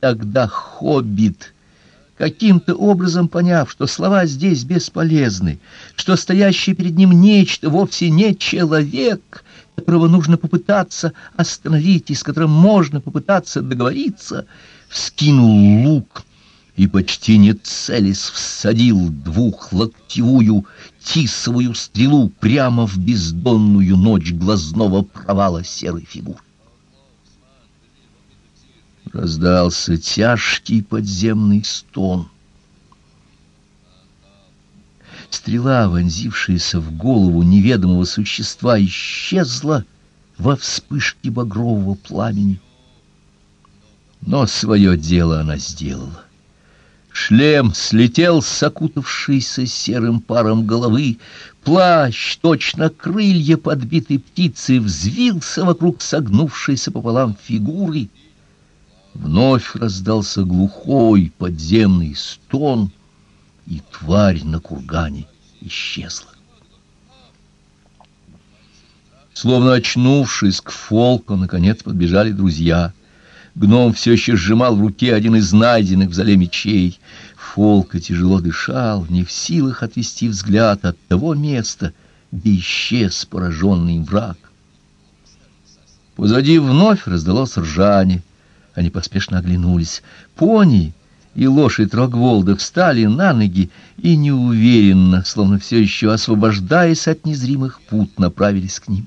тогда хоббит, каким-то образом поняв, что слова здесь бесполезны, что стоящий перед ним нечто вовсе не человек, которого нужно попытаться остановить и с которым можно попытаться договориться, вскинул лук и почти не целясь всадил двухлоктевую тисовую стрелу прямо в бездонную ночь глазного провала серой фигуры. Раздался тяжкий подземный стон. Стрела, вонзившаяся в голову неведомого существа, исчезла во вспышке багрового пламени. Но свое дело она сделала. Шлем слетел с окутавшейся серым паром головы, плащ, точно крылья подбитой птицы, взвился вокруг согнувшейся пополам фигуры. Вновь раздался глухой подземный стон, и тварь на кургане исчезла. Словно очнувшись к Фолку, наконец подбежали друзья — Гном все еще сжимал в руке один из найденных в зале мечей. Фолка тяжело дышал, не в силах отвести взгляд от того места, где исчез пораженный враг. Позади вновь раздалось ржание. Они поспешно оглянулись. Пони и лошадь Рогволда встали на ноги и неуверенно, словно все еще освобождаясь от незримых пут, направились к ним.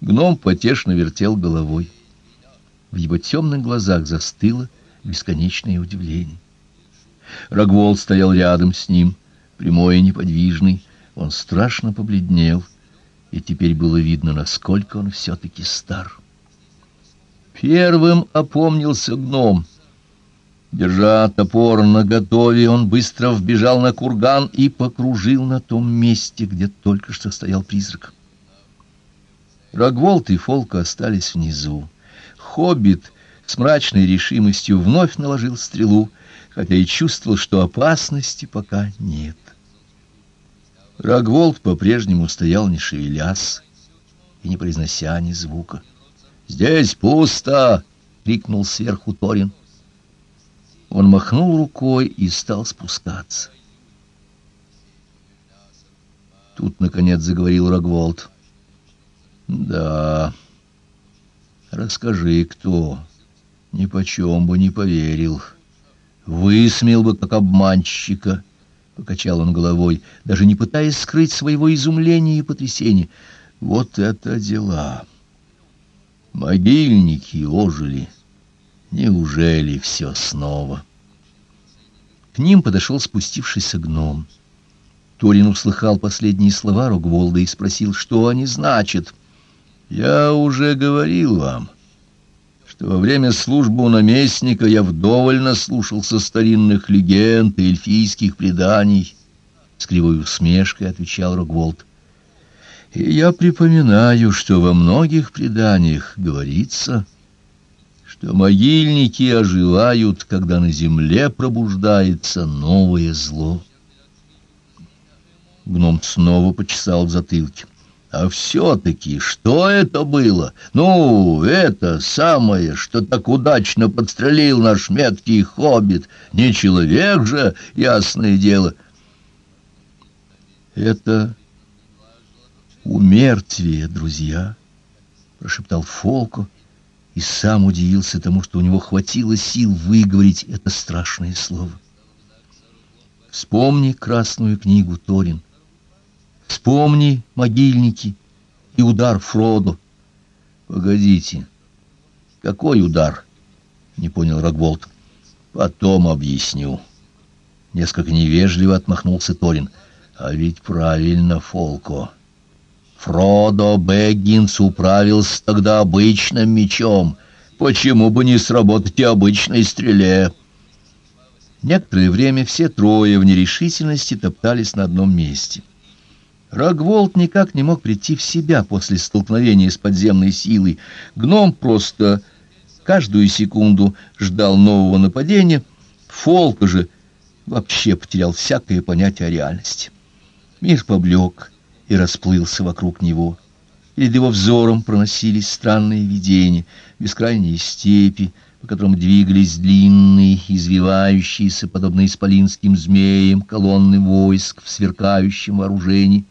Гном потешно вертел головой. В его темных глазах застыло бесконечное удивление. Рогвол стоял рядом с ним, прямой и неподвижный. Он страшно побледнел, и теперь было видно, насколько он все-таки стар. Первым опомнился гном. Держа топор наготове, он быстро вбежал на курган и покружил на том месте, где только что стоял призрак. Рогволд и Фолка остались внизу. Хоббит с мрачной решимостью вновь наложил стрелу, хотя и чувствовал, что опасности пока нет. Рогволд по-прежнему стоял, не шевелясь и не произнося ни звука. «Здесь пусто!» — крикнул сверху Торин. Он махнул рукой и стал спускаться. Тут, наконец, заговорил Рогволд. «Да...» Расскажи, кто. Ни почем бы не поверил. Высмел бы, как обманщика. Покачал он головой, даже не пытаясь скрыть своего изумления и потрясения. Вот это дела! Могильники ожили. Неужели все снова? К ним подошел спустившийся гном. Торин услыхал последние слова Рогволда и спросил, что они значат — я уже говорил вам, что во время службы у наместника я вдоволь наслушался старинных легенд и эльфийских преданий. С кривой усмешкой отвечал Рогволд. И я припоминаю, что во многих преданиях говорится, что могильники оживают, когда на земле пробуждается новое зло. Гном снова почесал в затылке. А все-таки что это было? Ну, это самое, что так удачно подстрелил наш меткий хоббит. Не человек же, ясное дело. Это умертвие, друзья, прошептал Фолко и сам удивился тому, что у него хватило сил выговорить это страшное слово. Вспомни красную книгу Торин. Вспомни могильники и удар Фродо. Погодите, какой удар? Не понял Рогволд. Потом объясню. Несколько невежливо отмахнулся Торин. А ведь правильно, Фолко. Фродо Бэггинс управился тогда обычным мечом. Почему бы не сработать и обычной стреле? Некоторое время все трое в нерешительности топтались на одном месте. — Рогволд никак не мог прийти в себя после столкновения с подземной силой. Гном просто каждую секунду ждал нового нападения. Фолка же вообще потерял всякое понятие о реальности. Мир поблек и расплылся вокруг него. Перед его взором проносились странные видения, бескрайние степи, по которым двигались длинные, извивающиеся, подобно исполинским змеям, колонны войск в сверкающем вооружении.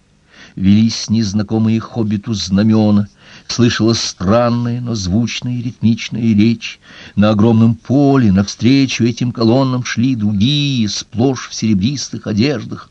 Велись незнакомые хоббиту знамена, слышалась странная, но звучная и ритмичная речь. На огромном поле навстречу этим колоннам шли другие, сплошь в серебристых одеждах.